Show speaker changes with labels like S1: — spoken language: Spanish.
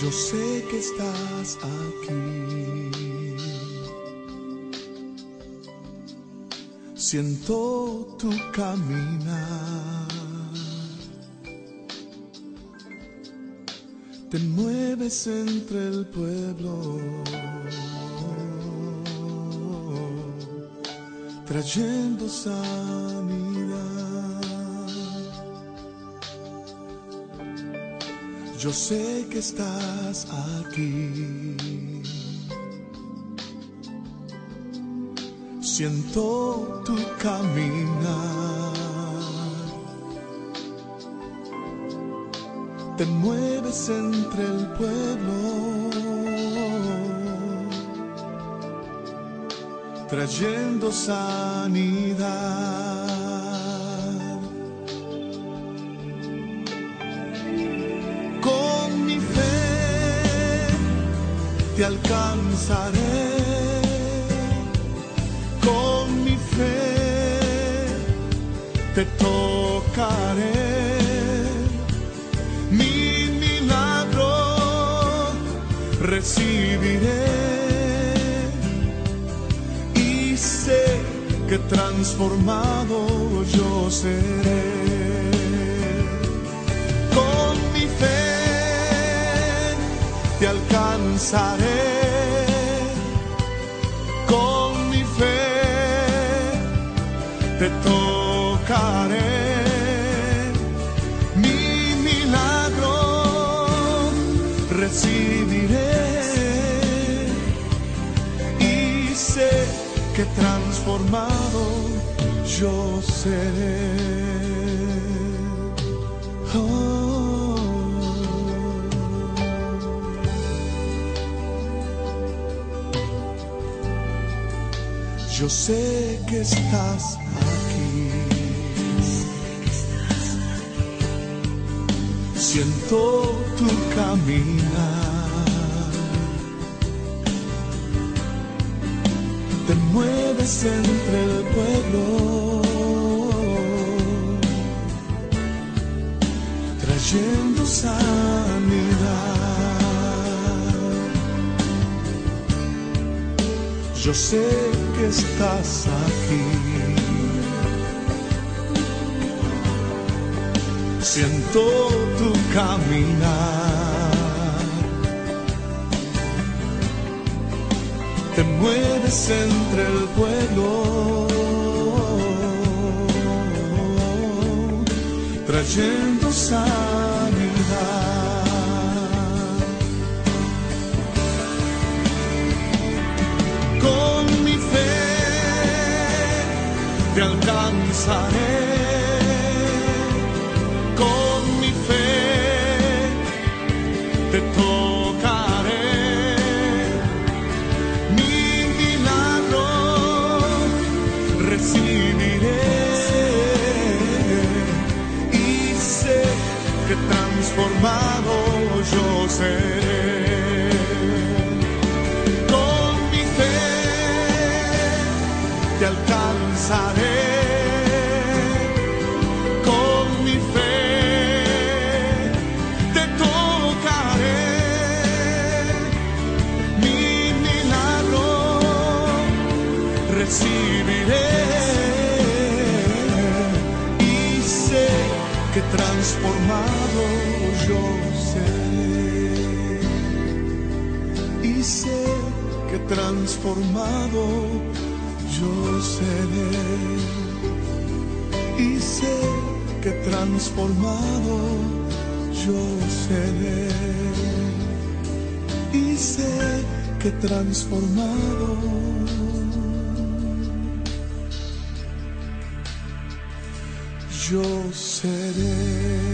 S1: Yo sé que estás aquí. Siento tu caminar. Te mueves entre el pueblo. Trayendo sanidad. Yo sé que estás aquí. Siento tu caminar. Te mueves entre el pueblo. Trayendo sanidad. Te alcanzaré. Con mi fe te tocaré. Mi milagro recibiré. Y sé que transformado yo seré alcanzaré. Con mi fe te tocaré. Mi milagro recibiré. Y sé que transformado yo seré. Yo sé que estás aquí. Siento tu caminar. Te mueves entre el pueblo. Trayendo sanidad. Yo sé que estás aquí. Siento tu caminar. Te mueves entre el pueblo. Trayendo sanidad. Alcanzaré. Con mi fe te tocaré. Mi milagro recibiré. Y sé que transformado yo seré recibiré. Y sé que transformado yo seré y sé que transformado yo seré. Y sé que transformado yo seré. Y sé que transformado yo seré.